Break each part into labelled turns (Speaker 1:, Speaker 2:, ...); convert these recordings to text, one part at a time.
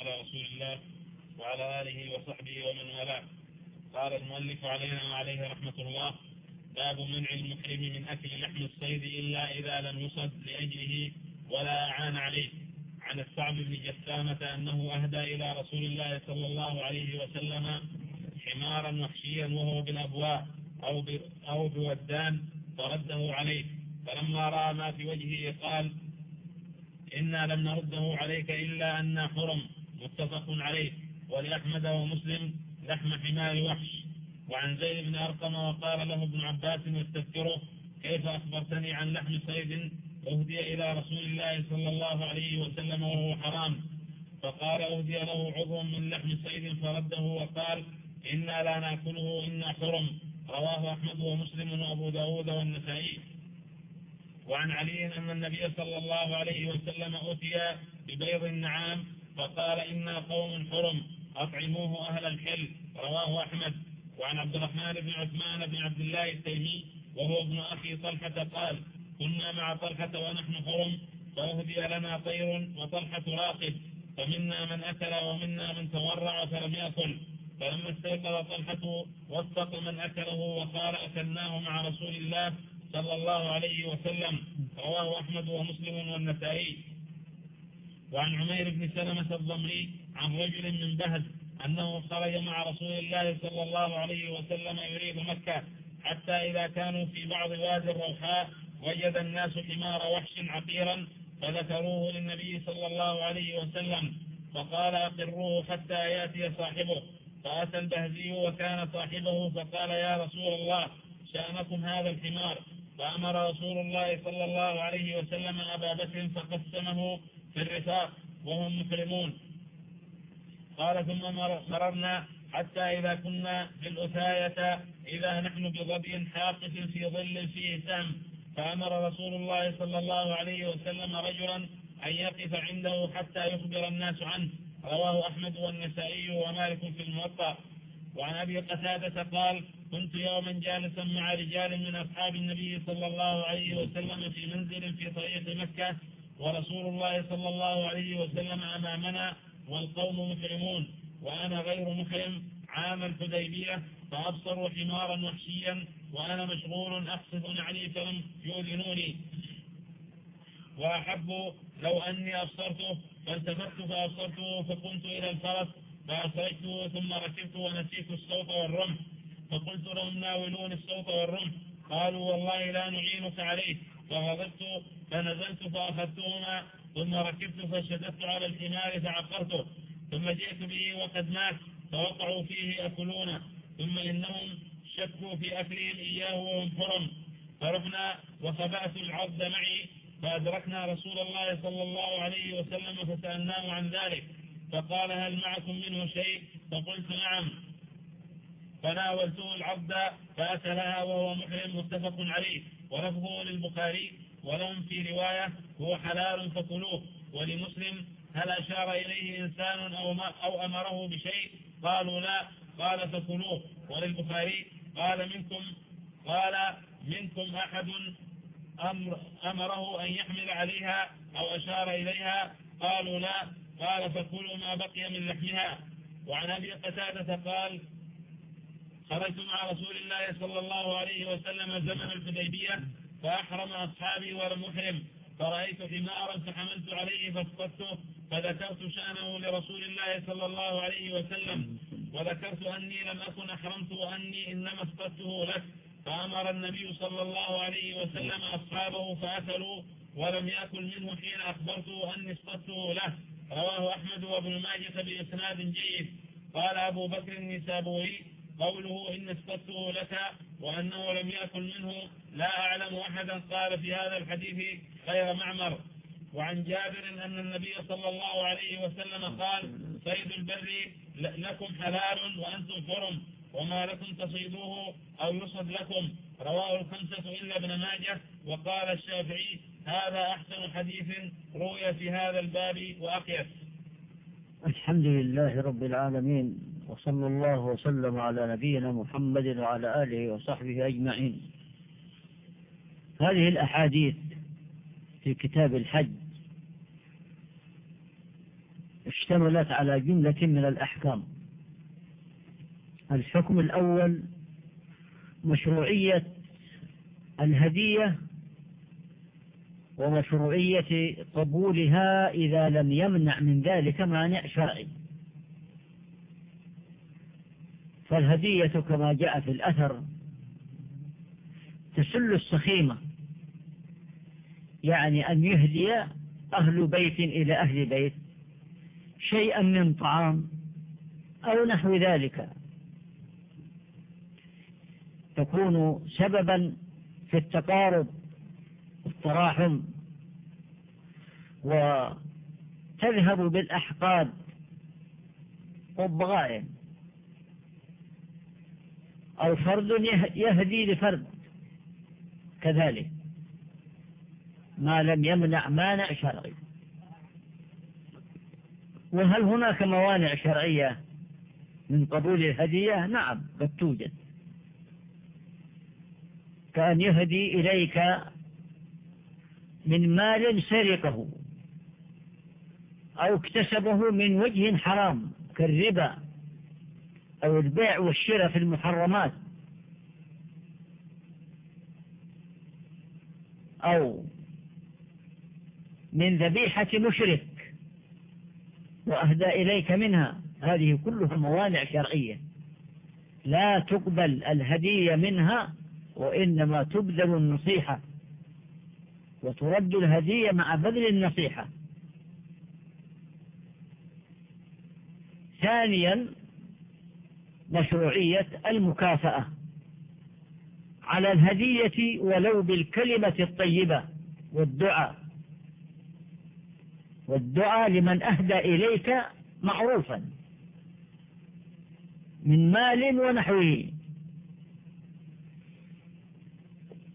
Speaker 1: على رسول الله وعلى آله وصحبه ومن والاه. قال المؤلف علينا وعليه رحمة الله باب منع المحرم من أكل لحم الصيد إلا إذا لم يصد لأجله ولا أعان عليه. عن الصعب بن جسامة أنه أهدى إلى رسول الله صلى الله عليه وسلم حمارا وحشيا وهو بالأبواء أو أو بودان فرده عليه. فلما رأى ما في وجهه قال إنا لم نرده عليك إلا أن حرم. متفق عليه. ولأحمد ومسلم لحم حمار وحش. وعن زيد بن أرقم وقال له ابن عباس يستذكره كيف أخبرتني عن لحم صيد أهدي إلى رسول الله صلى الله عليه وسلم وهو حرام؟ فقال أهدي له عضو من لحم صيد فرده وقال إنا لا نأكله إنا حرم. رواه أحمد ومسلم وأبو داود والنسائي. وعن علي أن النبي صلى الله عليه وسلم أتي ببيض النعام فقال إنا قوم حرم أطعموه أهل الحل. رواه أحمد. وعن عبد الرحمن بن عثمان بن عبد الله التيمي وهو ابن أخي طلحة قال كنا مع طلحة ونحن حرم فأهدي لنا طير وطلحة راقب فمنا من أكل ومنا من تورع فلم يأكل. فلما استيقظ طلحة وثق من أكله وقال أكلناه مع رسول الله صلى الله عليه وسلم. رواه أحمد ومسلم والنسائي. وعن عمير بن سلمة الضمري عن رجل من بهز أنه خرج مع رسول الله صلى الله عليه وسلم يريد مكة حتى إذا كانوا في بعض وادي الروحاء وجد الناس حمار وحش عقيرا فذكروه للنبي صلى الله عليه وسلم فقال أقروه حتى يأتي صاحبه فأتى البهزي وكان صاحبه فقال يا رسول الله شأنكم هذا الحمار فأمر رسول الله صلى الله عليه وسلم أبا بكر فقسمه في الرفاق وهم محرمون قال ثم مررنا حتى إذا كنا في الأثاية إذا نحن بظبي حاقف في ظل فيه سهم فأمر رسول الله صلى الله عليه وسلم رجلا أن يقف عنده حتى يخبر الناس عنه. رواه أحمد والنسائي ومالك في الموطأ. وعن أبي قتادة قال كنت يوما جالسا مع رجال من أصحاب النبي صلى الله عليه وسلم في منزل في طريق مكة. ورسول الله صلى الله عليه وسلم أمامنا والقوم محرمون وأنا غير محرم عام الحديبية فأبصروا حمارا وحشيا وأنا مشغول أقصد نعلي فلم يؤذنوني. وأحب لو أني أبصرته فالتفت فأبصرته فقمت إلى الفرس فأسرجته ثم ركبت ونسيت الصوت والرمح فقلت لهم ناولوني الصوت والرمح. قالوا والله لا نعينك عليه. فغضبت فنزلت فأخذتهما ثم ركبت فشددت على الحمار فعقرته ثم جئت به وقد مات فوقعوا فيه يأكلونه. ثم إنهم شكوا في أكلهم إياه وهم حرم. فرحنا وخبأت العبد معي فأدركنا رسول الله صلى الله عليه وسلم فسألناه عن ذلك. فقال هل معكم منه شيء؟ فقلت نعم. فناولته العبد فأكلها وهو محرم متفق عليه. ولفظه للبخاري ولهم في رواية هو حلال فكلوه. ولمسلم هل أشار إليه إنسان أو, ما أو أمره بشيء؟ قالوا لا. قال فكلوه. وللبخاري قال منكم قال منكم أحد أمر أمره أن يحمل عليها أو أشار إليها؟ قالوا لا. قال فكلوا ما بقي من لحمها. وعن أبي قتادة قال خرجت مع رسول الله صلى الله عليه وسلم زمن الحديبية فأحرم أصحابي ولم أحرم فرأيت حمارا فحملت عليه فاسقطته فذكرت شأنه لرسول الله صلى الله عليه وسلم. وذكرت أني لم أكن أحرمت وأني إنما اسقطته لك. فأمر النبي صلى الله عليه وسلم أصحابه فأكلوا ولم يأكل منه حين أخبرته أني اسقطته له. رواه أحمد وابن ماجة بإسناد جيد. قال أبو بكر النسابوري قوله إن اسقطته لك وأنه لم يأكل منه لا أعلم أحدا قال في هذا الحديث غير معمر. وعن جابر أن النبي صلى الله عليه وسلم قال صيد البر لكم حلال وأنتم حرم وما لكم تصيدوه أو يصد لكم. رواه الخمسة إلا ابن ماجه. وقال الشافعي هذا أحسن حديث روي في هذا الباب وأقيس.
Speaker 2: الحمد لله رب العالمين. وصلى الله وسلم على نبينا محمد وعلى آله وصحبه أجمعين. هذه الأحاديث في كتاب الحج اشتملت على جملة من الأحكام. الحكم الأول مشروعية الهدية ومشروعية قبولها إذا لم يمنع من ذلك مانع شرعي. فالهدية كما جاء في الأثر تسل السخيمة يعني أن يهدي أهل بيت إلى أهل بيت شيئا من طعام أو نحو ذلك. تكون سببا في التقارب والتراحم وتذهب بالأحقاد والضغائن. أو فرد يهدي لفرد كذلك. ما لم يمنع مانع شرعي. وهل هناك موانع شرعية من قبول الهدية؟ نعم قد توجد. كأن يهدي إليك من مال سرقه أو اكتسبه من وجه حرام كالربا. أو البيع والشراء في المحرمات. أو من ذبيحة مشرك وأهدى إليك منها. هذه كلها موانع شرعية. لا تقبل الهدية منها وإنما تبذل النصيحة وترد الهدية مع بذل النصيحة. ثانيا مشروعية المكافأة على الهدية ولو بالكلمة الطيبة والدعاء. والدعاء لمن أهدى إليك معروفا من مال ونحوه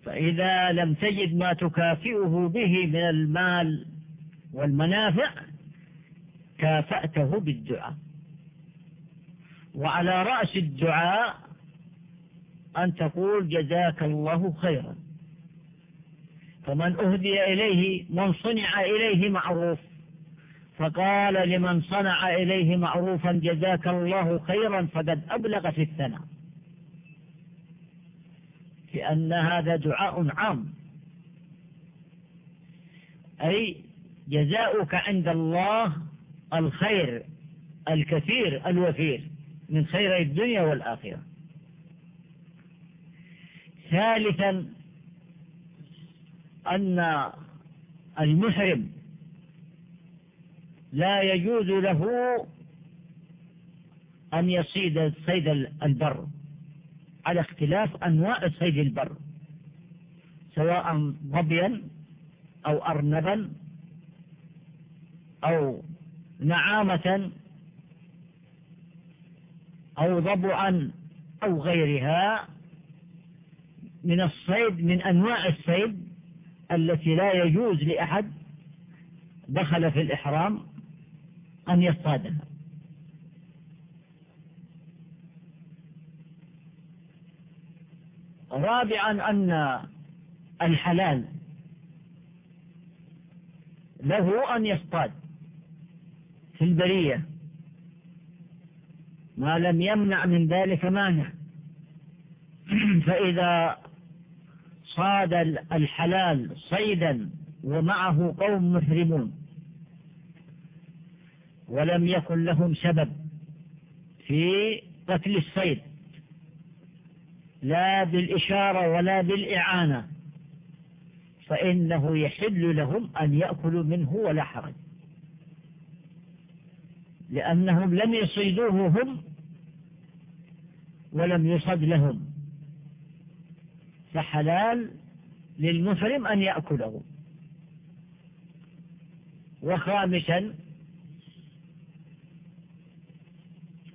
Speaker 2: فإذا لم تجد ما تكافئه به من المال والمنافع كافأته بالدعاء. وعلى رأس الدعاء أن تقول جزاك الله خيرا. فمن أهدي إليه من صنع إليه معروف. فقال لمن صنع إليه معروفا جزاك الله خيرا فقد أبلغ في الثناء. لأن هذا دعاء عام. أي جزاؤك عند الله الخير الكثير الوفير. من خير الدنيا والآخرة. ثالثا أن المحرم لا يجوز له أن يصيد صيد البر على اختلاف أنواع صيد البر سواء ظبيا أو أرنبا أو نعامة أو ضبعا أو غيرها من الصيد من أنواع الصيد التي لا يجوز لأحد دخل في الإحرام أن يصطادها. رابعا أن الحلال له أن يصطاد في البرية. ما لم يمنع من ذلك مانع. فإذا صاد الحلال صيدا ومعه قوم محرمون ولم يكن لهم سبب في قتل الصيد لا بالإشارة ولا بالإعانة فإنه يحل لهم أن يأكلوا منه ولا حرج. لأنهم لم يصيدوه هم ولم يصد لهم. فحلال للمحرم أن يأكله. وخامسا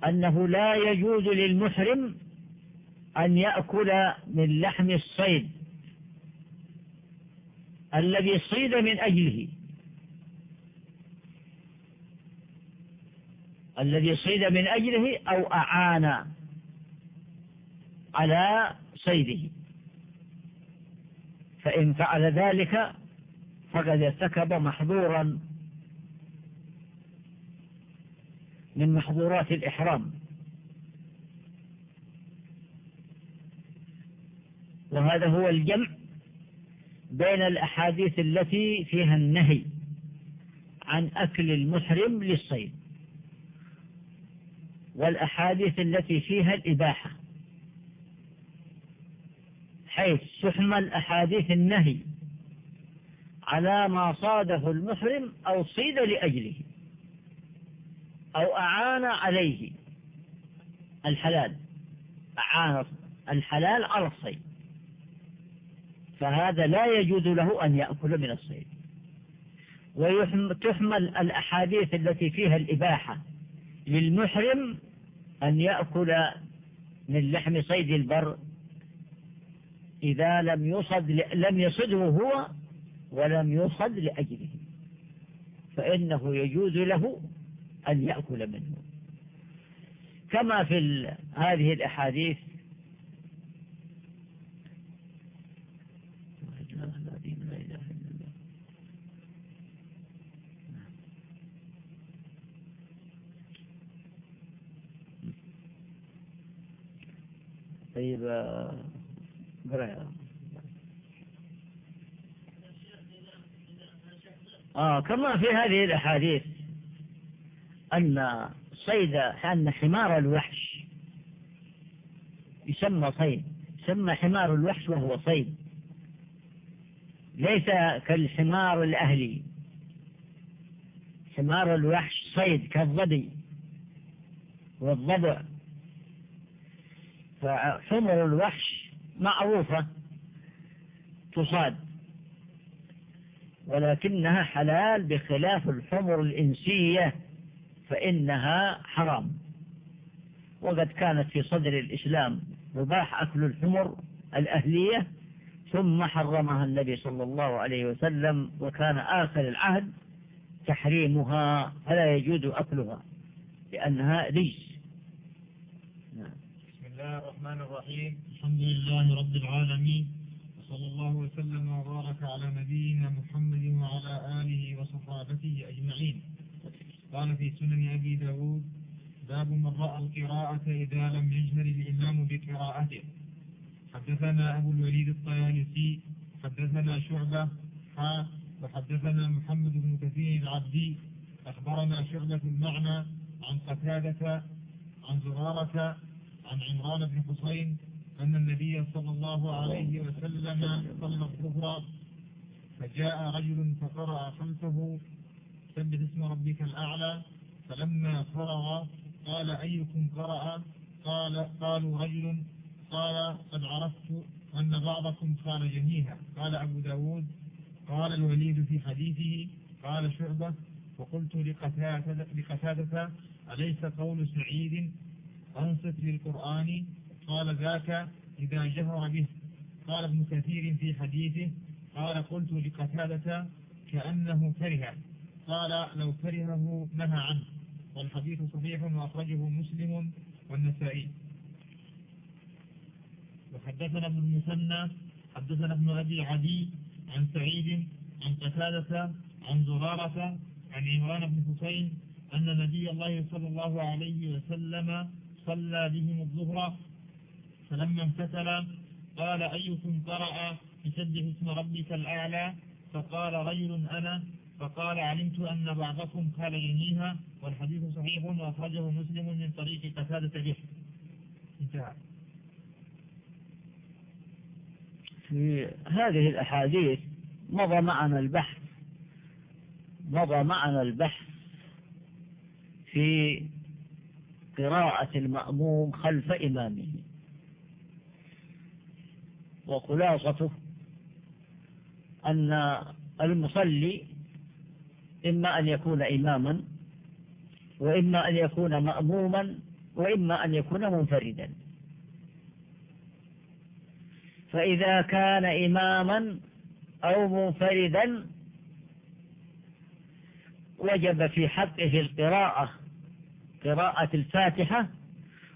Speaker 2: أنه لا يجوز للمحرم أن يأكل من لحم الصيد الذي صيد من أجله. الذي صيد من أجله أو أعان على صيده. فإن فعل ذلك فقد ارتكب محظورا من محظورات الإحرام. وهذا هو الجمع بين الأحاديث التي فيها النهي عن أكل المحرم للصيد. والأحاديث التي فيها الإباحة. حيث تحمل أحاديث النهي على ما صاده المحرم أو صيد لأجله أو أعان عليه الحلال أعان الحلال على الصيد. فهذا لا يجوز له أن يأكل من الصيد. وتحمل الأحاديث التي فيها الإباحة للمحرم أن يأكل من لحم صيد البر إذا لم يصد لم يصده هو ولم يصد لأجله فإنه يجوز له أن يأكل منه. كما في هذه الأحاديث طيب آه كما في هذه الأحاديث أن صيد أن حمار الوحش يسمى صيد يسمى حمار الوحش وهو صيد. ليس كالحمار الأهلي. حمار الوحش صيد كالظبي والضبع. فحمر الوحش معروفة تصاد ولكنها حلال بخلاف الحمر الإنسية فإنها حرام. وقد كانت في صدر الإسلام مباح أكل الحمر الأهلية ثم حرمها النبي صلى الله عليه وسلم وكان آخر العهد تحريمها فلا يجوز أكلها لأنها
Speaker 1: بسم الله الرحمن الرحيم الحمد لله رب العالمين وصلى الله وسلم وبارك على نبينا محمد وعلى آله وصحابته أجمعين قال في سنن أبي داود باب من رأى القراءة إذا لم يجهر الإمام بقراءته حدثنا أبو الوليد الطيالسي حدثنا شعبة حا وحدثنا محمد بن كثير العبدي أخبرنا شعبة المعنى عن قتادة عن زرارة عن عمران بن حسين أن النبي صلى الله عليه وسلم صلى الظهر فجاء رجل فقرأ خلفه سبح اسم ربك الأعلى فلما فرغ قال أيكم قرأ؟ قال قالوا رجل قال قد عرفت أن بعضكم قال جميعا قال أبو داود قال الوليد في حديثه قال شعبة وقلت لقتادة, لقتادة أليس قول سعيد أنصت للقرآن قال ذاك إذا جهر به. قال ابن كثير في حديثه قال قلت لقتادة كأنه كره. قال لو كرهه نهى عنه. والحديث صحيح وأخرجه مسلم والنسائي. وحدثنا ابن المثنى حدثنا ابن أبي عدي عن سعيد عن قتادة عن زرارة عن عمران بن حسين أن نبي الله صلى الله عليه وسلم صلى بهم الظهر فلما امتثل قال أيكم قرأ بسبح اسم ربك الأعلى؟ فقال رجل أنا. فقال علمت أن بعضكم قال ينيها والحديث صحيح وأخرجه مسلم من طريق قتادة به. انتهى.
Speaker 2: في هذه الأحاديث مضى معنا البحث مضى معنا البحث في قراءة المأموم خلف إمامه. وخلاصته أن المصلي إما أن يكون إماما وإما أن يكون مأموما وإما أن يكون منفردا. فإذا كان إماما أو منفردا وجب في حقه القراءة قراءة الفاتحة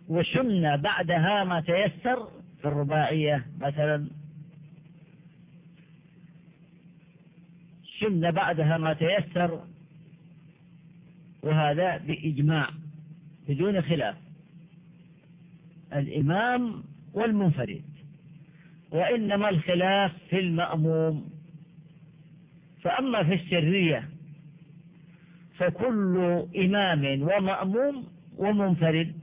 Speaker 2: وسن بعدها ما تيسر في الرباعية مثلا. سن بعدها ما تيسر وهذا بإجماع بدون خلاف. الإمام والمنفرد. وإنما الخلاف في المأموم. فأما في السرية فكل إمام ومأموم ومنفرد.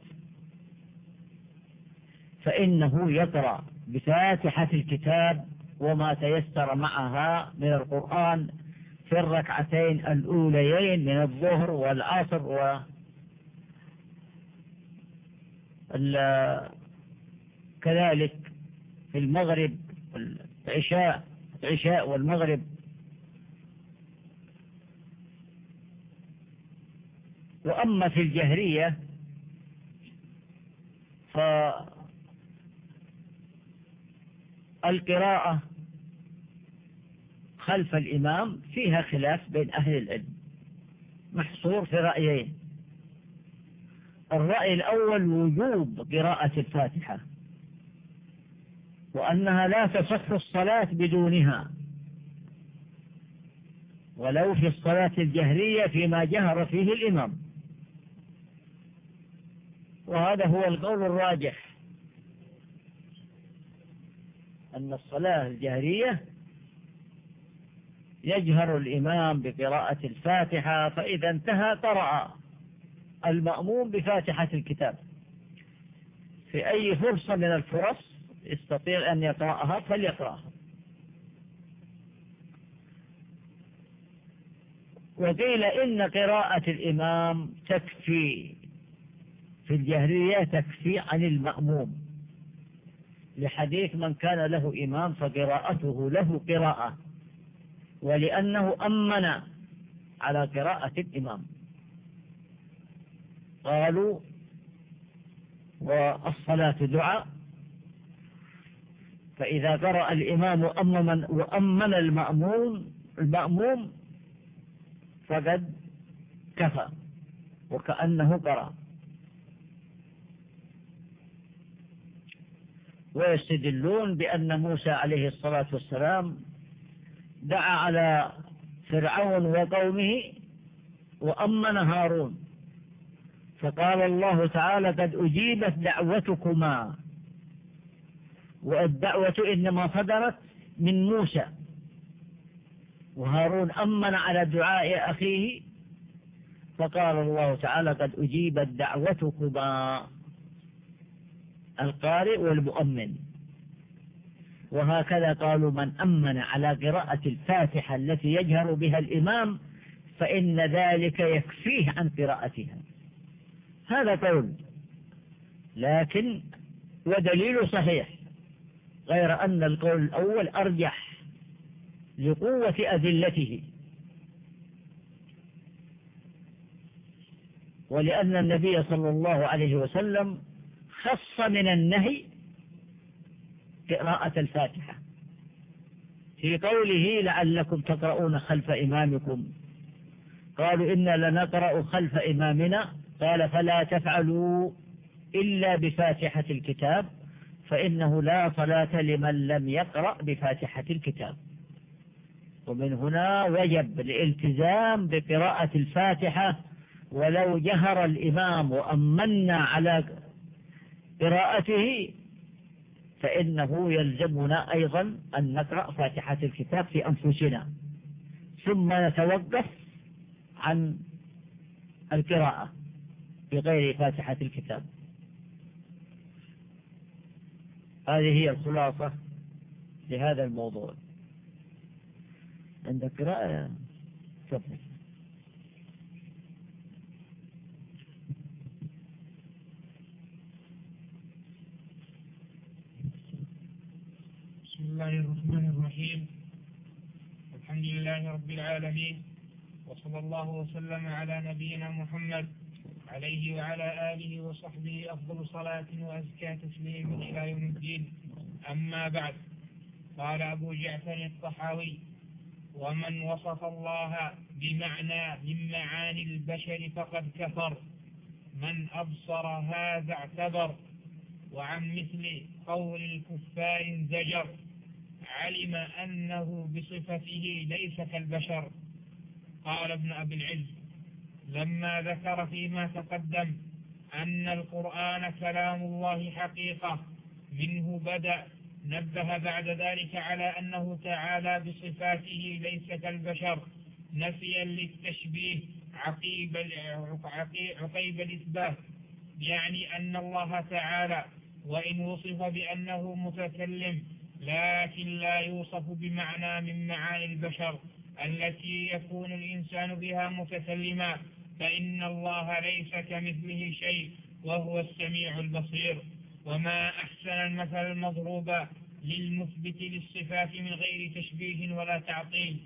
Speaker 2: فإنه يقرأ بفاتحة الكتاب وما تيسر معها من القرآن في الركعتين الأوليين من الظهر والعصر و كذلك في المغرب والعشاء العشاء والمغرب وأما في الجهرية فالقراءة خلف الإمام فيها خلاف بين أهل العلم محصور في رأيين. الرأي الأول وجوب قراءة الفاتحة وأنها لا تصح الصلاة بدونها. ولو في الصلاة الجهرية فيما جهر فيه الإمام. وهذا هو القول الراجح. أن الصلاة الجهرية يجهر الإمام بقراءة الفاتحة فإذا انتهى قرأ المأموم بفاتحة الكتاب. في أي فرصة من الفرص يستطيع أن يقرأها فليقرأها. وقيل إن قراءة الإمام تكفي. في الجهرية تكفي عن المأموم. لحديث من كان له إمام فقراءته له قراءة ولأنه أمن على قراءة الإمام. قالوا والصلاة دعاء فإذا قرأ الإمام وأمن, وأمن المأمون المأموم فقد كفى وكأنه قرأ. ويستدلون بأن موسى عليه الصلاة والسلام دعا على فرعون وقومه وأمن هارون. فقال الله تعالى قد أجيبت دعوتكما والدعوة إنما صدرت من موسى. وهارون أمن على دعاء أخيه فقال الله تعالى قد أجيبت دعوتكما. القارئ والمؤمن. وهكذا قالوا من أمن على قراءة الفاتحة التي يجهر بها الإمام فإن ذلك يكفيه عن قراءتها. هذا قول. لكن ودليل صحيح غير أن القول الأول أرجح لقوة أدلته. ولأن النبي صلى الله عليه وسلم خص من النهي قراءة الفاتحة. في قوله لعلكم تقرؤون خلف إمامكم. قالوا إنا لنقرأ خلف إمامنا. قال فلا تفعلوا إلا بفاتحة الكتاب فإنه لا صلاة لمن لم يقرأ بفاتحة الكتاب. ومن هنا وجب الالتزام بقراءة الفاتحة. ولو جهر الإمام وأمنا على قراءته فإنه يلزمنا أيضا أن نقرأ فاتحة الكتاب في أنفسنا. ثم نتوقف عن القراءة بغير فاتحة الكتاب. هذه هي الخلاصة لهذا الموضوع. عندك قراءة تفضل
Speaker 3: الله الرحمن الرحيم. الحمد لله رب العالمين وصلى الله وسلم على نبينا محمد عليه وعلى آله وصحبه أفضل صلاة وأزكى تسليم إلى يوم الدين. أما بعد قال أبو جعفر الطحاوي ومن وصف الله بمعنى من معاني البشر فقد كفر من أبصر هذا اعتبر وعن مثل قول الكفار انزجر. علم أنه بصفته ليس كالبشر. قال ابن أبي العز لما ذكر فيما تقدم أن القرآن كلام الله حقيقة منه بدأ نبه بعد ذلك على أنه تعالى بصفاته ليس كالبشر نفيا للتشبيه عقيب عقيب الإثبات. يعني أن الله تعالى وإن وصف بأنه متكلم لكن لا يوصف بمعنى من معاني البشر التي يكون الإنسان بها متكلما فإن الله ليس كمثله شيء وهو السميع البصير. وما أحسن المثل المضروب للمثبت للصفات من غير تشبيه ولا تعطيل.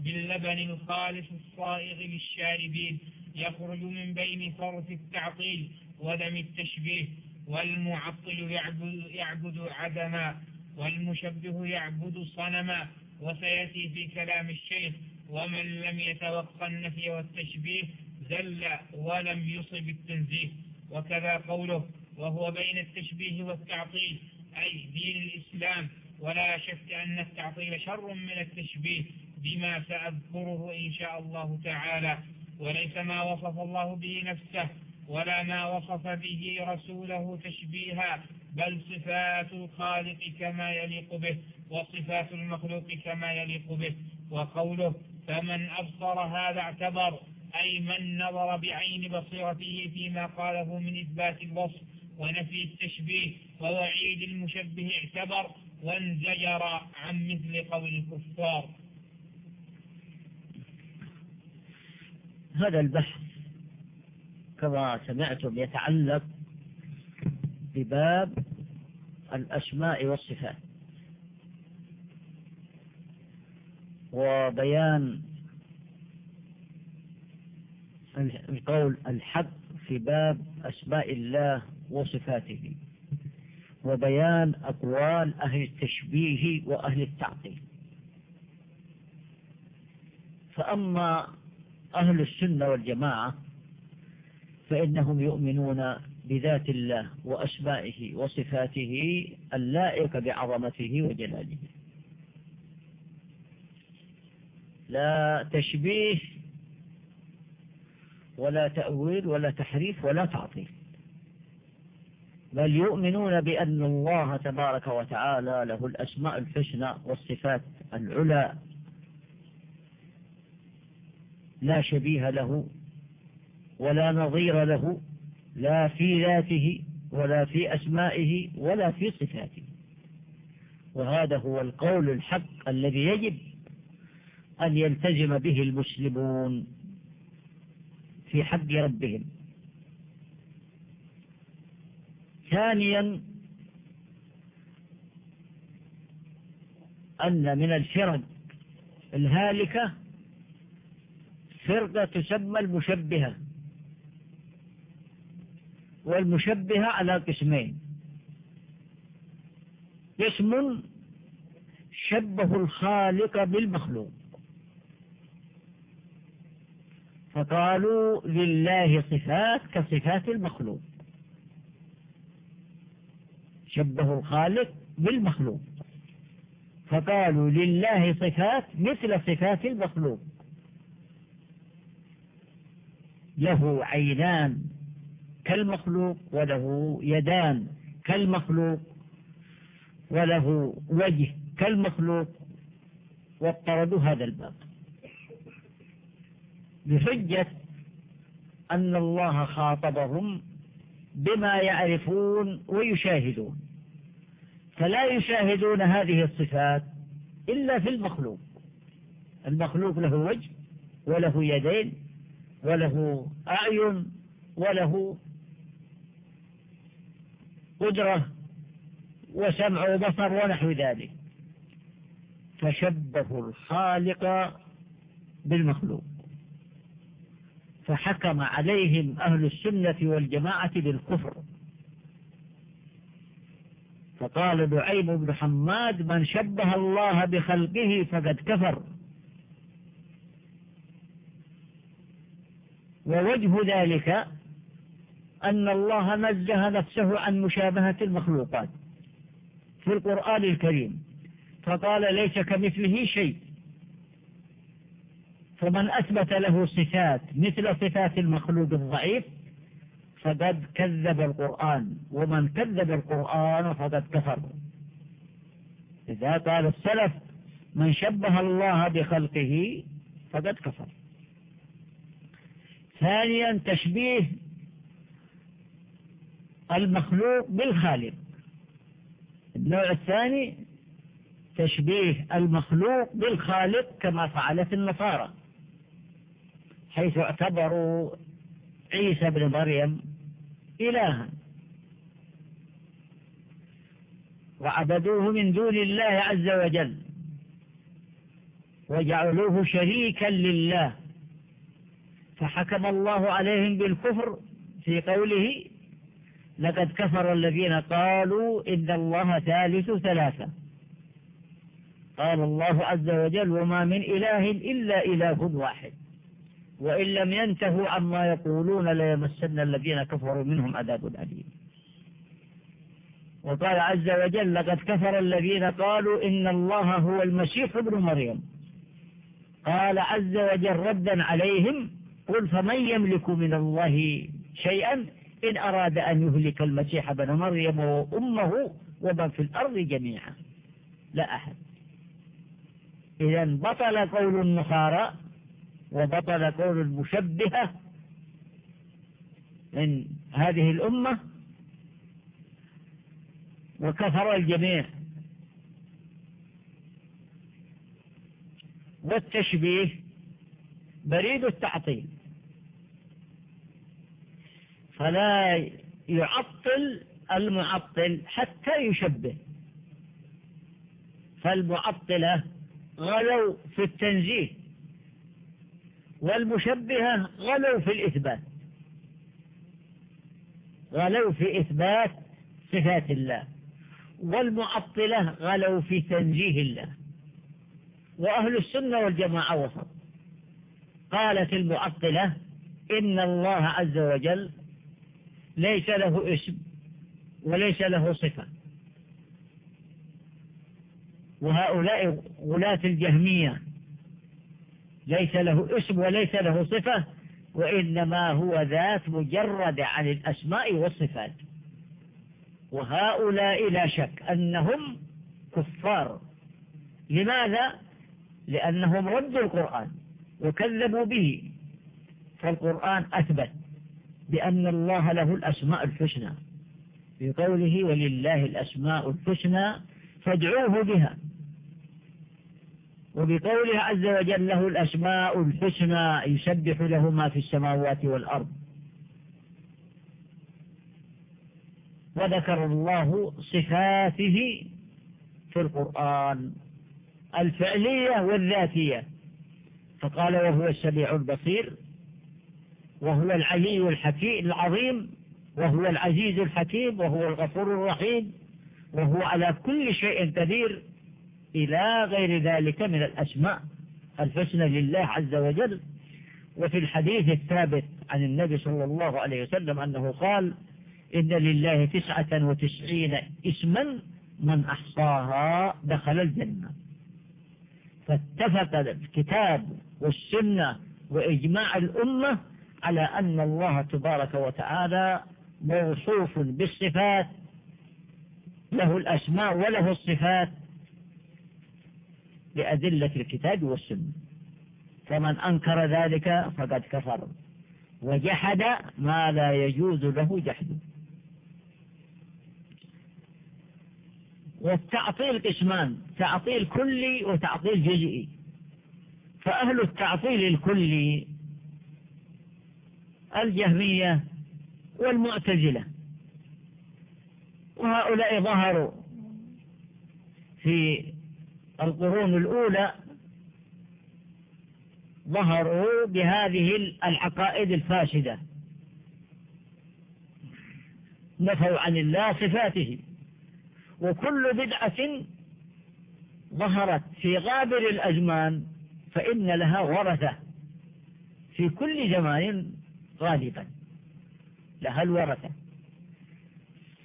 Speaker 3: باللبن الخالص الصائغ للشاربين يخرج من بين فرث التعطيل ودم التشبيه. والمعطل يعبد, يعبد عدما والمشبه يعبد صنما وسيأتي في كلام الشيخ ومن لم يتوقع النفي والتشبيه زل ولم يصب التنزيه. وكذا قوله وهو بين التشبيه والتعطيل أي دين الإسلام. ولا شك أن التعطيل شر من التشبيه بما سأذكره إن شاء الله تعالى. وليس ما وصف الله به نفسه ولا ما وصف به رسوله تشبيها بل صفات الخالق كما يليق به وصفات المخلوق كما يليق به. وقوله فمن أبصر هذا اعتبر أي من نظر بعين بصيرته فيما قاله من إثبات الوصف ونفي التشبيه ووعيد المشبه اعتبر وانزجر عن مثل قول الكفار.
Speaker 2: هذا البحث كما سمعتم يتعلق بباب الأسماء والصفات. وبيان القول الحق في باب أسماء الله وصفاته. وبيان أقوال أهل التشبيه وأهل التعطيل فأما أهل السنة والجماعة فإنهم يؤمنون بذات الله وأسمائه وصفاته اللائقة بعظمته وجلاله. لا تشبيه ولا تأويل ولا تحريف ولا تعطيل. بل يؤمنون بأن الله تبارك وتعالى له الأسماء الحسنى والصفات العلى. لا شبيه له ولا نظير له لا في ذاته ولا في أسمائه ولا في صفاته. وهذا هو القول الحق الذي يجب أن يلتزم به المسلمون في حق ربهم. ثانيا أن من الفرق الهالكة فرقة تسمى المشبهة. والمشبهة على قسمين. قسم شبه الخالق بالمخلوق. فقالوا لله صفات كصفات المخلوق. شبهوا الخالق بالمخلوق. فقالوا لله صفات مثل صفات المخلوق. له عينان كالمخلوق وله يدان كالمخلوق وله وجه كالمخلوق واضطردوا هذا الباب بحجة أن الله خاطبهم بما يعرفون ويشاهدون. فلا يشاهدون هذه الصفات إلا في المخلوق. المخلوق له وجه وله يدين وله أعين وله قدرة وسمع وبصر ونحو ذلك. فشبهوا الخالق بالمخلوق. فحكم عليهم أهل السنة والجماعة بالكفر. فقال دعيم بن حماد من شبه الله بخلقه فقد كفر. ووجه ذلك أن الله نزه نفسه عن مشابهة المخلوقات في القرآن الكريم. فقال ليس كمثله شيء. فمن أثبت له صفات مثل صفات المخلوق الضعيف فقد كذب القرآن ومن كذب القرآن فقد كفر. إذا قال السلف من شبه الله بخلقه فقد كفر. ثانيا تشبيه المخلوق بالخالق. النوع الثاني تشبيه المخلوق بالخالق كما فعلت النصارى حيث اعتبروا عيسى بن مريم إلها. وعبدوه من دون الله عز وجل. وجعلوه شريكا لله. فحكم الله عليهم بالكفر في قوله لقد كفر الذين قالوا إن الله ثالث ثلاثة. قال الله عز وجل وما من إله إلا إله واحد. وإن لم ينتهوا عما يقولون ليمسن الذين كفروا منهم عذاب أليم. وقال عز وجل لقد كفر الذين قالوا إن الله هو المسيح ابن مريم. قال عز وجل ردا عليهم قل فمن يملك من الله شيئا إن أراد أن يهلك المسيح ابن مريم وأمه ومن في الأرض جميعا. لا أحد. إذا بطل قول النصارى وبطل قول المشبهة من هذه الأمة وكفر الجميع. والتشبيه بريد التعطيل. فلا يعطل المعطل حتى يشبه. فالمعطلة غلوا في التنزيه والمشبهة غلوا في الإثبات. غلوا في إثبات صفات الله والمعطلة غلوا في تنزيه الله. وأهل السنة والجماعة وسط قالت المعطلة إن الله عز وجل ليس له اسم وليس له صفة. وهؤلاء غلاة الجهمية ليس له اسم وليس له صفة وإنما هو ذات مجرد عن الأسماء والصفات. وهؤلاء لا شك أنهم كفار. لماذا؟ لأنهم ردوا القرآن وكذبوا به فالقرآن أثبت. بأن الله له الأسماء الحسنى. في قوله ولله الأسماء الحسنى فادعوه بها. وبقوله عز وجل له الأسماء الحسنى يسبح له ما في السماوات والأرض. وذكر الله صفاته في القرآن الفعلية والذاتية. فقال وهو السميع البصير. وهو العلي الحكيم العظيم وهو العزيز الحكيم وهو الغفور الرحيم وهو على كل شيء قدير إلى غير ذلك من الأسماء الحسنى لله عز وجل. وفي الحديث الثابت عن النبي صلى الله عليه وسلم أنه قال إن لله تسعة وتسعين اسما من أحصاها دخل الجنة. فاتفق الكتاب والسنة وإجماع الأمة على أن الله تبارك وتعالى موصوف بالصفات له الأسماء وله الصفات بأدلة الكتاب والسنة. فمن أنكر ذلك فقد كفر وجحد ما لا يجوز له جحده. والتعطيل قسمان تعطيل كلي وتعطيل جزئي. فأهل التعطيل الكلي الجهمية والمعتزلة. وهؤلاء ظهروا في القرون الأولى ظهروا بهذه العقائد الفاسدة نفوا عن الله صفاته. وكل بدعة ظهرت في غابر الأزمان فإن لها ورثة في كل زمان غالبا لها الورثة.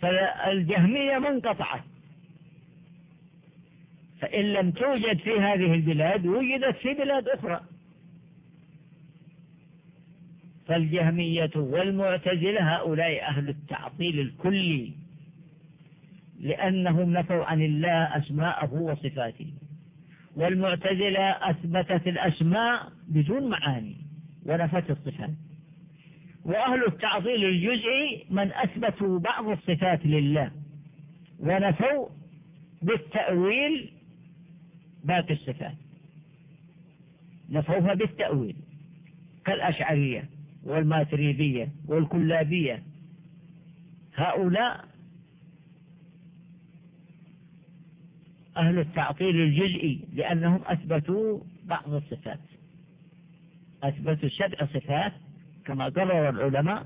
Speaker 2: فالجهمية ما انقطعت فإن لم توجد في هذه البلاد وجدت في بلاد أخرى. فالجهمية والمعتزلة هؤلاء أهل التعطيل الكلي لأنهم نفوا عن الله أسماءه وصفاته. والمعتزلة أثبتت الأسماء بدون معاني ونفت الصفات. وأهل التعطيل الجزئي من أثبتوا بعض الصفات لله ونفوا بالتأويل باقي الصفات. نفوها بالتأويل كالأشعرية والماتريدية والكلابية. هؤلاء أهل التعطيل الجزئي لأنهم أثبتوا بعض الصفات. أثبتوا سبع صفات كما قرر العلماء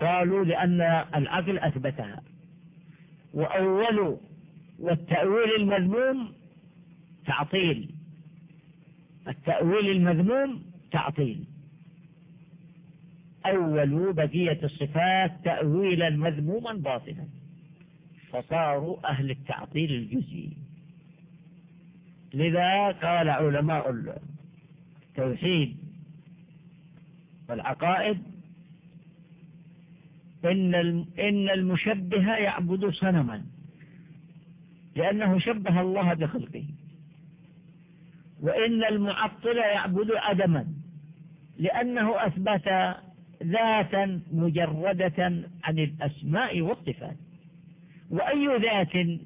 Speaker 2: قالوا لأن العقل أثبتها. وأول والتأويل المذموم تعطيل. التأويل المذموم تعطيل. أول بقية الصفات تأويلا مذموما باطلا فصاروا أهل التعطيل الجزئي. لذا قال علماء التوحيد والعقائد إن إن المشبه يعبد صنما لأنه شبه الله بخلقه. وإن المعطل يعبد عدما لأنه أثبت ذاتا مجردة عن الأسماء والصفات. وأي ذات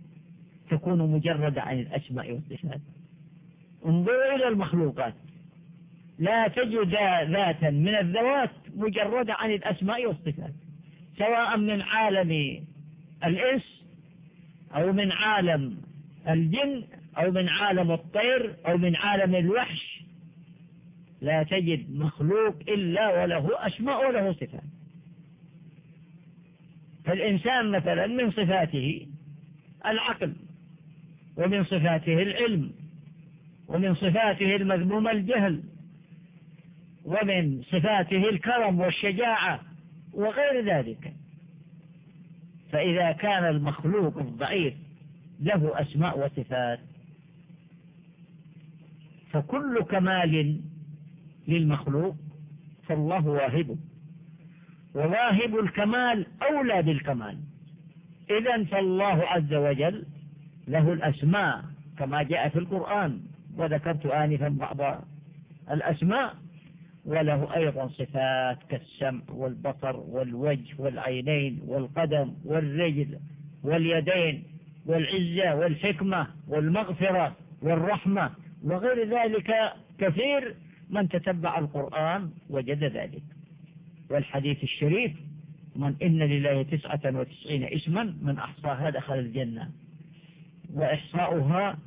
Speaker 2: تكون مجردة عن الأسماء والصفات؟ انظروا إلى المخلوقات. لا تجد ذاتا من الذوات مجردة عن الأسماء والصفات سواء من عالم الإنس أو من عالم الجن أو من عالم الطير أو من عالم الوحش. لا تجد مخلوق إلا وله أسماء وله صفات. فالإنسان مثلا من صفاته العقل ومن صفاته العلم ومن صفاته المذمومة الجهل ومن صفاته الكرم والشجاعة وغير ذلك. فإذا كان المخلوق الضعيف له أسماء وصفات فكل كمال للمخلوق فالله واهبه وواهب الكمال أولى بالكمال. إذا فالله عز وجل له الأسماء كما جاء في القرآن وذكرت آنفا بعض الأسماء وله أيضا صفات كالسمع والبصر والوجه والعينين والقدم والرجل واليدين والعزة والحكمة والمغفرة والرحمة وغير ذلك كثير من تتبع القرآن وجد ذلك. والحديث الشريف من إن لله تسعة وتسعين اسما من أحصاها دخل الجنة. وإحصاؤها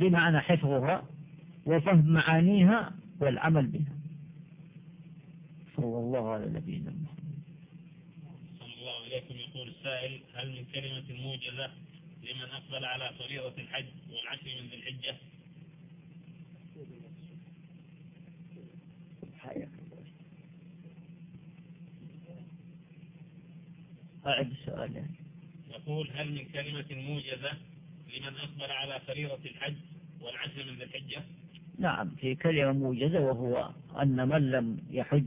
Speaker 2: بمعنى حفظها وفهم معانيها والعمل بها. صلى الله على نبينا محمد.
Speaker 1: صلى الله عليكم يقول السائل هل من كلمة موجزة لمن أقبل على فريضة الحج والعشر من ذي الحجة؟
Speaker 2: أعد السؤال
Speaker 1: يقول هل من كلمة موجزة لمن أقبل على فريضة الحج والعشر من ذي الحجة؟
Speaker 2: نعم في كلمة موجزة وهو أن من لم يحج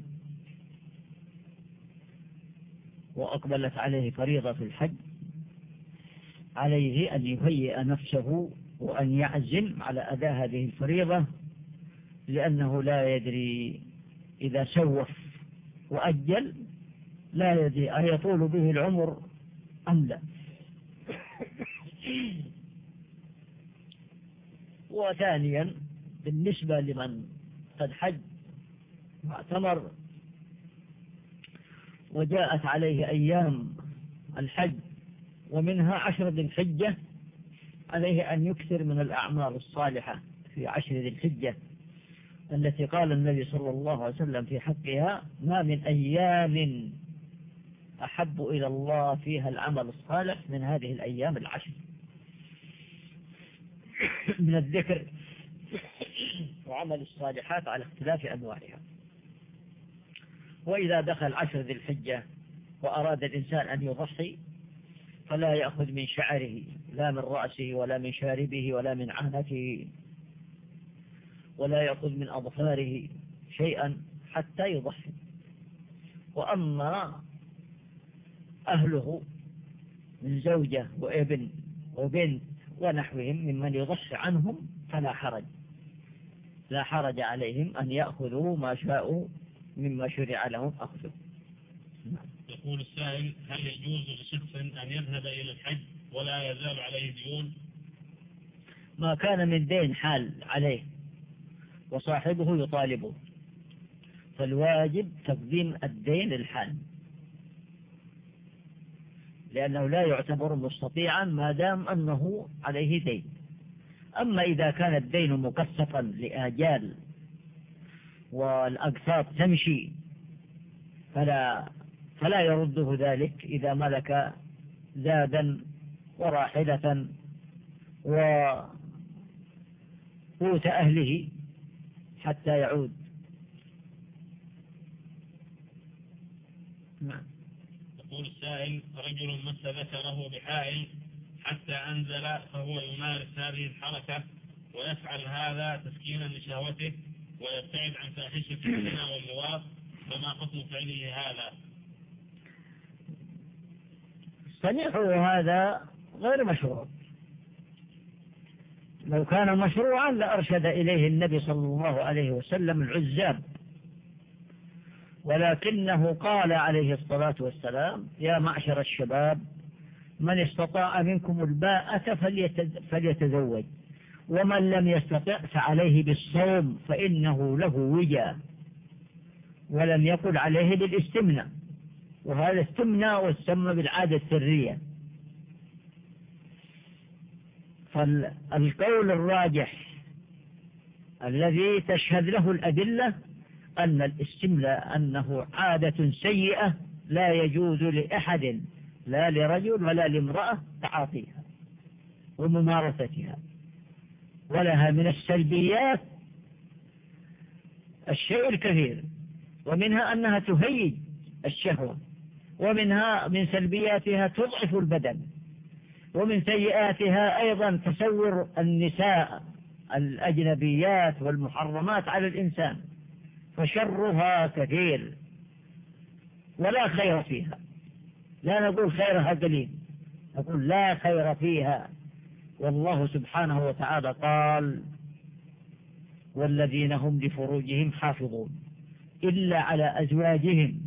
Speaker 2: وأقبلت عليه فريضة في الحج عليه أن يهيئ نفسه وأن يعزم على أداء هذه الفريضة لأنه لا يدري إذا سوف وأجل لا يدري أيطول به العمر أم لا. وثانيا بالنسبة لمن قد حج واعتمر وجاءت عليه أيام الحج ومنها عشر ذي الحجة عليه أن يكثر من الأعمال الصالحة في عشر ذي الحجة التي قال النبي صلى الله عليه وسلم في حقها ما من أيام أحب إلى الله فيها العمل الصالح من هذه الأيام العشر. من الذكر وعمل الصالحات على اختلاف أنواعها. وإذا دخل عشر ذي الحجة وأراد الإنسان أن يضحي فلا يأخذ من شعره لا من رأسه ولا من شاربه ولا من عهنته ولا يأخذ من أظفاره شيئا حتى يضحي. وأما أهله من زوجة وابن وبنت ونحوهم ممن يضح عنهم فلا حرج. لا حرج عليهم أن يأخذوا ما شاءوا مما شرع لهم أخذه
Speaker 1: يقول السائل هل يجوز لشخص أن يذهب إلى الحج ولا يزال عليه ديون؟
Speaker 2: ما كان من دين حال عليه وصاحبه يطالبه. فالواجب تقديم الدين الحال لأنه لا يعتبر مستطيعا ما دام أنه عليه دين. أما إذا كان الدين مكثفا لآجال والأقساط تمشي. فلا فلا يرده ذلك إذا ملك زادا وراحلة وقوت أهله حتى يعود.
Speaker 1: نعم. يقول السائل رجل مس ذكره بحائل حتى أنزل فهو يمارس هذه الحركة ويفعل هذا تسكينا لشهوته ويبتعد عن فاحشة الزنا واللواط فما حكم فعله هذا؟
Speaker 2: صنيعه هذا غير مشروع. لو كان مشروعا لأرشد إليه النبي صلى الله عليه وسلم العزاب. ولكنه قال عليه الصلاة والسلام يا معشر الشباب من استطاع منكم الباءة فليتزوج. ومن لم يستطع فعليه بالصوم فإنه له وجا ولم يقل عليه بالاستمناء. وهذا استمناء واستمى بالعادة السرية. فالقول الراجح الذي تشهد له الأدلة أن الاستملاء أنه عادة سيئة لا يجوز لأحد لا لرجل ولا لامرأة تعاطيها وممارستها. ولها من السلبيات الشيء الكثير ومنها أنها تهيج الشهوة ومنها من سلبياتها تضعف البدن ومن سيئاتها أيضا تصور النساء الأجنبيات والمحرمات على الإنسان فشرها كثير ولا خير فيها. لا نقول خيرها قليل نقول لا خير فيها. والله سبحانه وتعالى قال والذين هم لفروجهم حافظون إلا على أزواجهم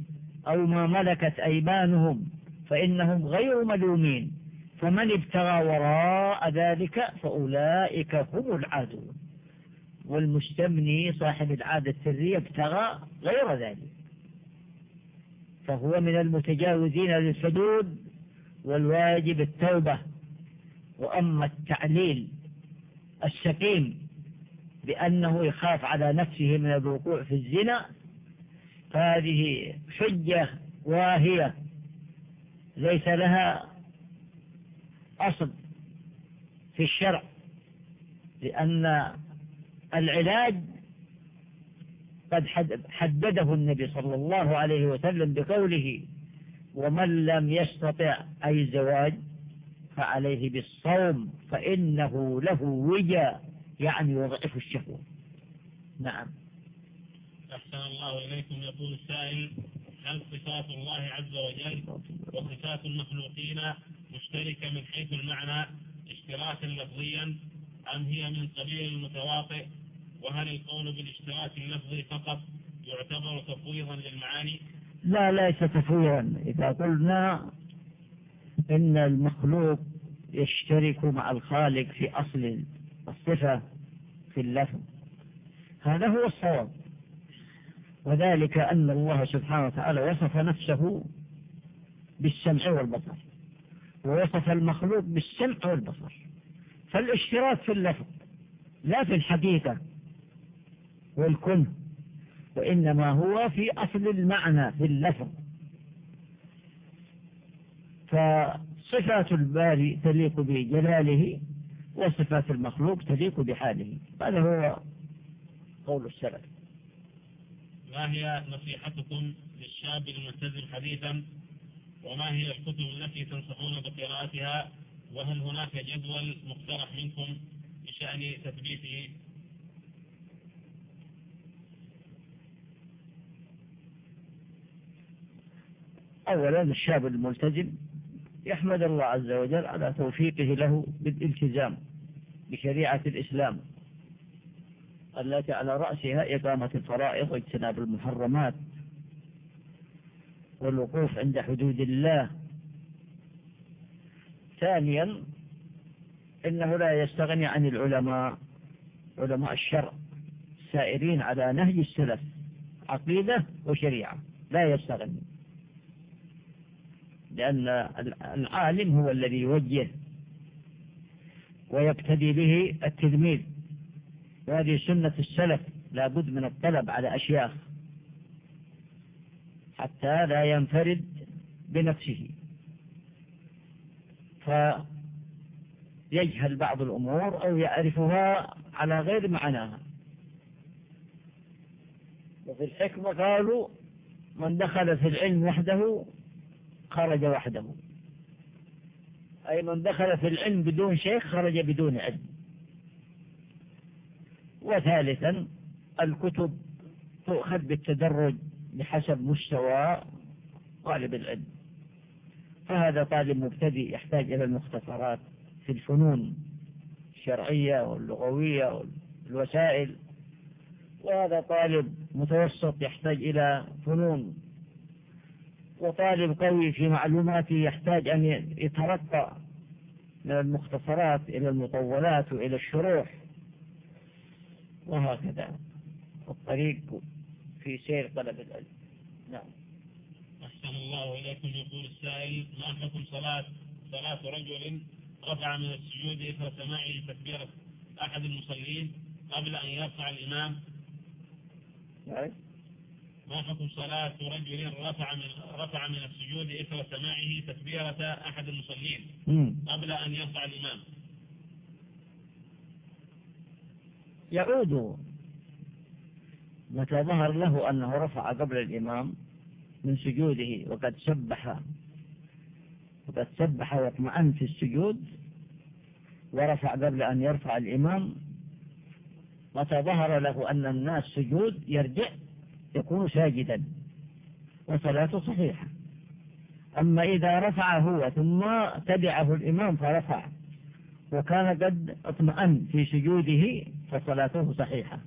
Speaker 2: أو ما ملكت أيمانهم فإنهم غير ملومين فمن ابتغى وراء ذلك فأولئك هم العادون. والمستمني صاحب العادة السرية ابتغى غير ذلك فهو من المتجاوزين للحدود والواجب التوبة وأما التعليل السقيم بأنه يخاف على نفسه من الوقوع في الزنا فهذه حجة واهية ليس لها أصل في الشرع لأن العلاج قد حدده النبي صلى الله عليه وسلم بقوله ومن لم يستطع أي زواج فعليه بالصوم فإنه له وجا يعني يضعف الشهوة. نعم.
Speaker 1: أحسن الله إليكم. يقول السائل هل صفات الله عز وجل وصفات المخلوقين مشتركة من حيث المعنى اشتراكا لفظيا أم هي من قبيل المتواطئ وهل القول بالاشتراك اللفظي فقط يعتبر تفويضا للمعاني؟
Speaker 2: لا ليس تفويضا. إذا قلنا إن المخلوق يشترك مع الخالق في أصل الصفة في اللفظ. هذا هو الصواب. وذلك أن الله سبحانه وتعالى وصف نفسه بالسمع والبصر ووصف المخلوق بالسمع والبصر. فالاشتراك في اللفظ لا في الحقيقة والكن وإنما هو في أصل المعنى في اللفظ. فصفات الباري تليق بجلاله وصفات المخلوق تليق بحاله. هذا هو قول السلف.
Speaker 1: ما هي نصيحتكم للشاب الملتزم حديثا؟ وما هي الكتب التي تنصحون بقراءتها؟ وهل هناك جدول مقترح منكم بشأن تثبيته؟
Speaker 2: أولا الشاب الملتزم يحمد الله عز وجل على توفيقه له بالالتزام بشريعة الإسلام التي على رأسها إقامة الفرائض واجتناب المحرمات والوقوف عند حدود الله. ثانيا إنه لا يستغني عن العلماء علماء الشرع السائرين على نهج السلف عقيدة وشريعة. لا يستغني. لأن العالم هو الذي يوجه ويقتدي به التلميذ وهذه سنة السلف لا بد من الطلب على أشياخ حتى لا ينفرد بنفسه. فيجهل بعض الأمور أو يعرفها على غير معناها. وفي الحكمة قالوا من دخل في العلم وحده خرج وحده. أي من دخل في العلم بدون شيخ خرج بدون علم. وثالثا الكتب تؤخذ بالتدرج بحسب مستوى طالب العلم. فهذا طالب مبتدئ يحتاج إلى المختصرات في الفنون الشرعية واللغوية والوسائل. وهذا طالب متوسط يحتاج إلى فنون وطالب قوي في معلوماته يحتاج أن يترقى من المختصرات إلى المطولات وإلى الشروح. وهكذا. الطريق في سير طلب العلم. نعم.
Speaker 1: أحسن الله إليكم. يقول السائل ما حكم صلاة صلاة رجل رفع من السجود إثر سماعه تكبيرة أحد المصلين قبل أن يرفع الإمام؟
Speaker 2: نعم.
Speaker 1: ما حكم صلاة رجل رفع من رفع من السجود إثر سماعه تكبيرة أحد المصلين قبل أن يرفع الإمام.
Speaker 2: يعود متى ظهر له أنه رفع قبل الإمام من سجوده وقد سبح وقد سبح واطمأن في السجود ورفع قبل أن يرفع الإمام متى ظهر له أن الناس سجود يرجع؟ يكون ساجدا وصلاته صحيحة. أما إذا رفع هو ثم تبعه الإمام فرفع وكان قد اطمأن في سجوده فصلاته صحيحة.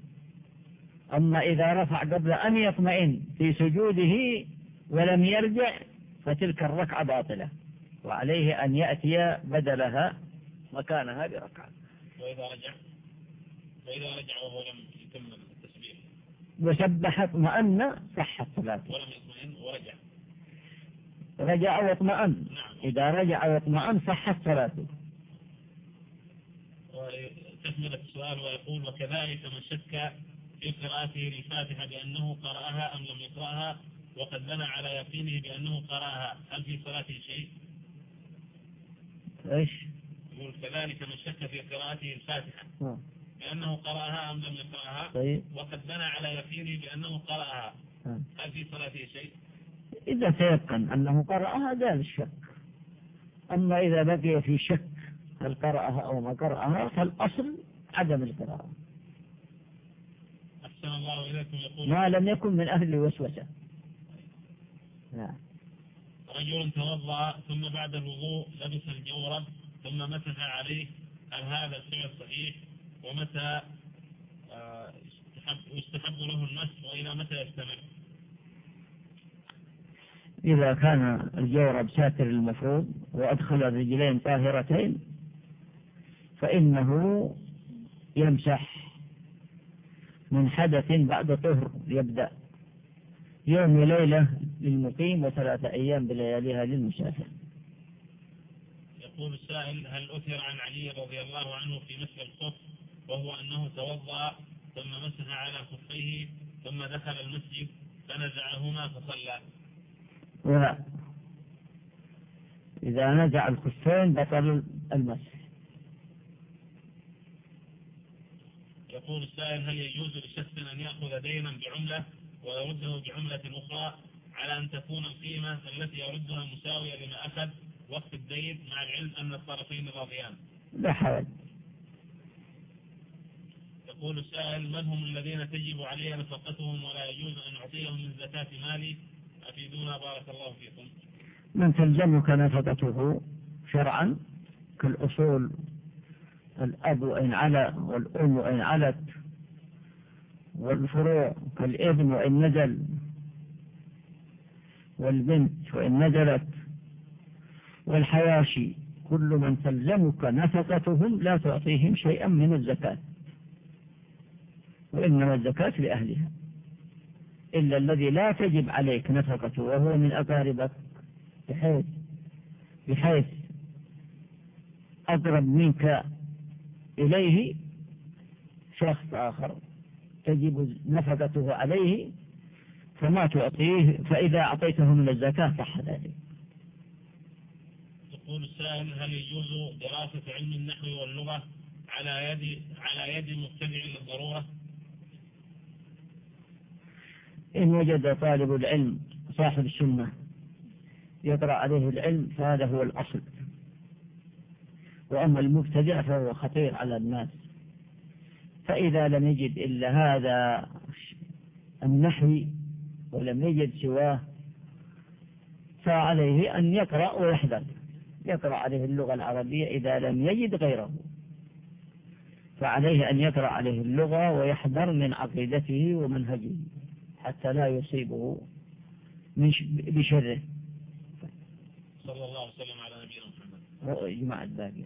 Speaker 2: أما إذا رفع قبل أن يطمئن في سجوده ولم يرجع فتلك الركعة باطلة وعليه أن يأتي بدلها مكانها بركعة.
Speaker 1: وإذا رجع وإذا رجع وهو لم
Speaker 2: وسبح اطمأن صحت. صلاته
Speaker 1: ولم يطمئن ورجع.
Speaker 2: رجع واطمأن.
Speaker 1: نعم.
Speaker 2: إذا رجع واطمأن صحت صلاته.
Speaker 1: وتكمل السؤال ويقول وكذلك من شك في قراءته للفاتحة بأنه قرأها أم لم يقرأها؟ وقد بنى على يقينه بأنه قرأها. هل في صلاته شيء؟
Speaker 2: إيش؟
Speaker 1: يقول كذلك من شك في قراءته الفاتحة.
Speaker 2: نعم.
Speaker 1: بأنه قرأها أم لم يقرأها؟
Speaker 2: طيب.
Speaker 1: وقد بنى على يقينه بأنه قرأها.
Speaker 2: نعم.
Speaker 1: هل في صلاته شيء؟
Speaker 2: إذا تيقن أنه قرأها زال الشك أما إذا بقي في شك هل قرأها أو ما قرأها فالأصل عدم القراءة.
Speaker 1: أحسن الله إليكم يقول.
Speaker 2: ما لم يكن من أهل الوسوسة. نعم.
Speaker 1: رجل توضأ ثم بعد الوضوء لبس الجورب ثم مسح عليه هل هذا الفعل صحيح؟ ومتى آه، يستحب, له المسح وإلى متى يستمر؟
Speaker 2: إذا كان الجورب ساتر المفروض وأدخل الرجلين طاهرتين فإنه يمسح من حدث بعد طهر يبدأ. يوم وليلة للمقيم وثلاثة أيام بلياليها للمسافر.
Speaker 1: يقول السائل هل أثر عن علي رضي الله عنه في مسح الخف وهو أنه توضأ ثم مسح على خفيه ثم دخل المسجد فنزعهما فصلى.
Speaker 2: لا. إذا نزع الخفين بطل المسح.
Speaker 1: يقول السائل هل يجوز لشخص أن يأخذ دينا بعملة ويرده بعملة أخرى على أن تكون القيمة التي يردها مساوية لما أخذ وقت الدين مع العلم أن الطرفين راضيان؟
Speaker 2: لا حرج.
Speaker 1: يقول السائل من هم الذين تجب علي نفقتهم ولا يجوز أن أعطيهم من زكاة مالي؟ أفيدونا بارك الله فيكم.
Speaker 2: من تلزمك نفقته شرعا؟ كالأصول الأب وإن علا والأم وإن علت والفروع كالإبن وإن نزل والبنت وإن نزلت والحواشي كل من تلزمك نفقتهم لا تعطيهم شيئا من الزكاة. وإنما الزكاة لأهلها. إلا الذي لا تجب عليك نفقته وهو من أقاربك. بحيث بحيث أقرب منك إليه شخص آخر. تجب نفقته عليه فما تعطيه فإذا أعطيته من الزكاة صح ذلك.
Speaker 1: يقول السائل هل يجوز دراسة علم النحو واللغة على يد على يد مبتدع للضرورة؟
Speaker 2: إن وجد طالب العلم صاحب السنة يقرأ عليه العلم فهذا هو الأصل. وأما المبتدع فهو خطير على الناس. فإذا لم يجد إلا هذا النحو ولم يجد سواه فعليه أن يقرأ ويحذر. يقرأ عليه اللغة العربية إذا لم يجد غيره. فعليه أن يقرأ عليه اللغة ويحذر من عقيدته ومنهجه. حتى لا يصيبه من بشره.
Speaker 1: صلى الله وسلم على نبينا محمد.
Speaker 2: وإجماع الباقي